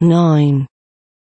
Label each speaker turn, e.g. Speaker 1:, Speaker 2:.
Speaker 1: nine